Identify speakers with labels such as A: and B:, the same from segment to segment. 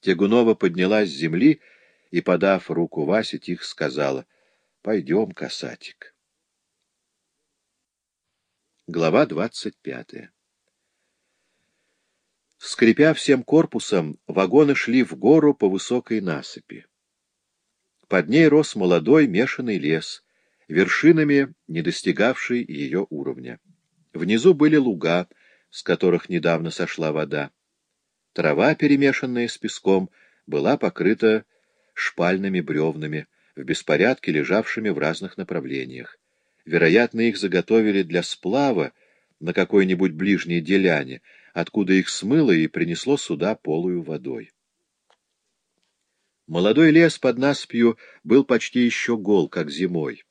A: Тягунова поднялась с земли и, подав руку Васе, тихо сказала, — Пойдем, касатик. Глава двадцать пятая Скрипя всем корпусом, вагоны шли в гору по высокой насыпи. Под ней рос молодой мешанный лес, вершинами не достигавший ее уровня. Внизу были луга, с которых недавно сошла вода. Трава, перемешанная с песком, была покрыта шпальными бревнами, в беспорядке лежавшими в разных направлениях. Вероятно, их заготовили для сплава на какой-нибудь ближней деляне, откуда их смыло и принесло сюда полую водой. Молодой лес под насыпью был почти еще гол, как зимой.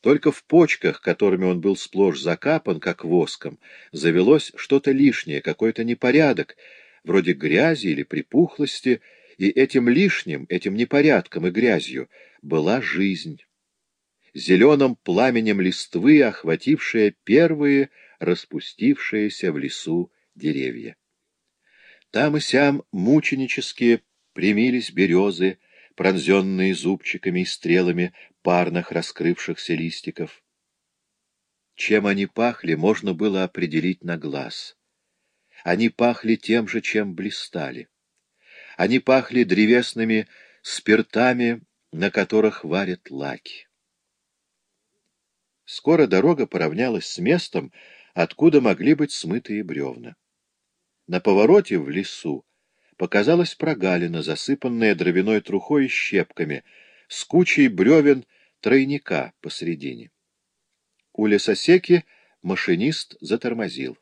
A: Только в почках, которыми он был сплошь закапан, как воском, завелось что-то лишнее, какой-то непорядок, вроде грязи или припухлости, и этим лишним, этим непорядком и грязью была жизнь. Зеленым пламенем листвы, охватившая первые распустившиеся в лесу деревья. Там и сям мученически примились березы, пронзенные зубчиками и стрелами парных раскрывшихся листиков. Чем они пахли, можно было определить на глаз. Они пахли тем же, чем блистали. Они пахли древесными спиртами, на которых варят лаки. Скоро дорога поравнялась с местом, откуда могли быть смытые бревна. На повороте в лесу показалась прогалина, засыпанная дровяной трухой и щепками, с кучей бревен тройника посредине. У лесосеки машинист затормозил.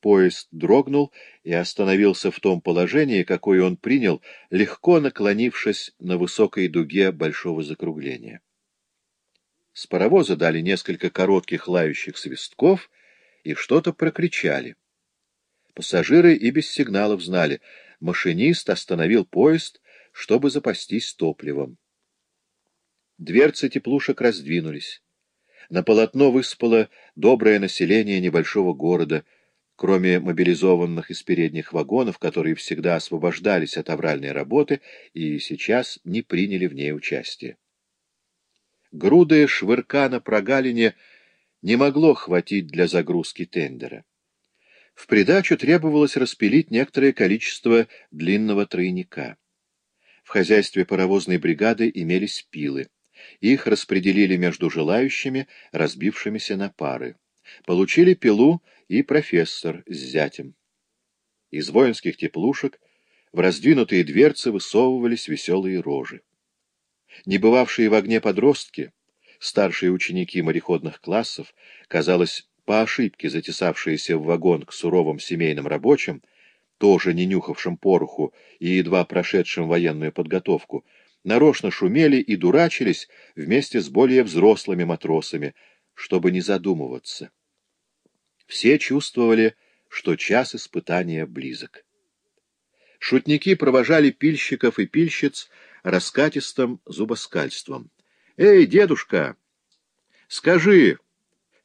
A: Поезд дрогнул и остановился в том положении, какое он принял, легко наклонившись на высокой дуге большого закругления. С паровоза дали несколько коротких лающих свистков и что-то прокричали. Пассажиры и без сигналов знали. Машинист остановил поезд, чтобы запастись топливом. Дверцы теплушек раздвинулись. На полотно выспало доброе население небольшого города, кроме мобилизованных из передних вагонов, которые всегда освобождались от авральной работы и сейчас не приняли в ней участие. Груды швырка на прогалине не могло хватить для загрузки тендера. В придачу требовалось распилить некоторое количество длинного тройника. В хозяйстве паровозной бригады имелись пилы. Их распределили между желающими, разбившимися на пары. Получили пилу и профессор с зятем. Из воинских теплушек в раздвинутые дверцы высовывались веселые рожи. Небывавшие в огне подростки, старшие ученики мореходных классов, казалось, по ошибке затесавшиеся в вагон к суровым семейным рабочим, тоже не нюхавшим пороху и едва прошедшим военную подготовку, нарочно шумели и дурачились вместе с более взрослыми матросами, чтобы не задумываться. Все чувствовали, что час испытания близок. Шутники провожали пильщиков и пильщиц раскатистым зубоскальством. «Эй, дедушка, скажи,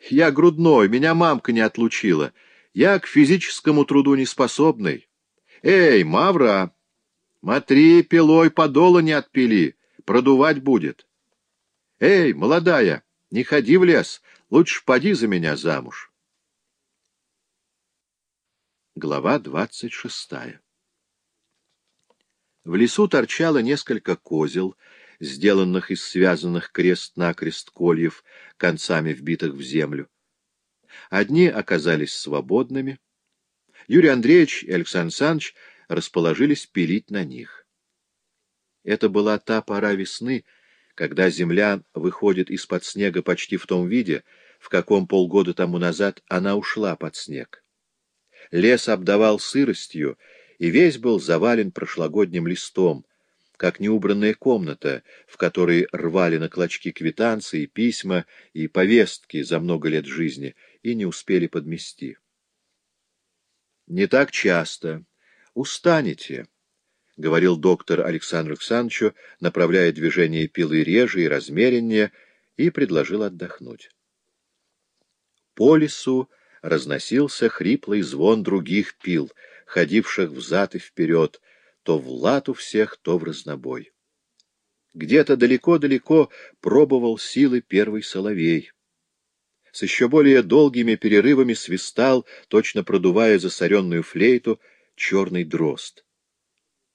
A: я грудной, меня мамка не отлучила. Я к физическому труду не способный. Эй, Мавра, смотри, пилой подола не отпили, продувать будет. Эй, молодая, не ходи в лес, лучше поди за меня замуж. Глава двадцать шестая В лесу торчало несколько козел, сделанных из связанных крест-накрест кольев, концами вбитых в землю. Одни оказались свободными. Юрий Андреевич и Александр Александрович расположились пилить на них. Это была та пора весны, когда земля выходит из-под снега почти в том виде, в каком полгода тому назад она ушла под снег. Лес обдавал сыростью, и весь был завален прошлогодним листом, как неубранная комната, в которой рвали на клочки квитанции, письма и повестки за много лет жизни и не успели подмести. «Не так часто. Устанете», — говорил доктор Александру Александровичу, направляя движение пилы реже и размереннее, и предложил отдохнуть. По лесу разносился хриплый звон других пил, ходивших взад и вперед, то в лату всех, то в разнобой. Где-то далеко-далеко пробовал силы первый соловей. С еще более долгими перерывами свистал, точно продувая засоренную флейту, черный дрозд.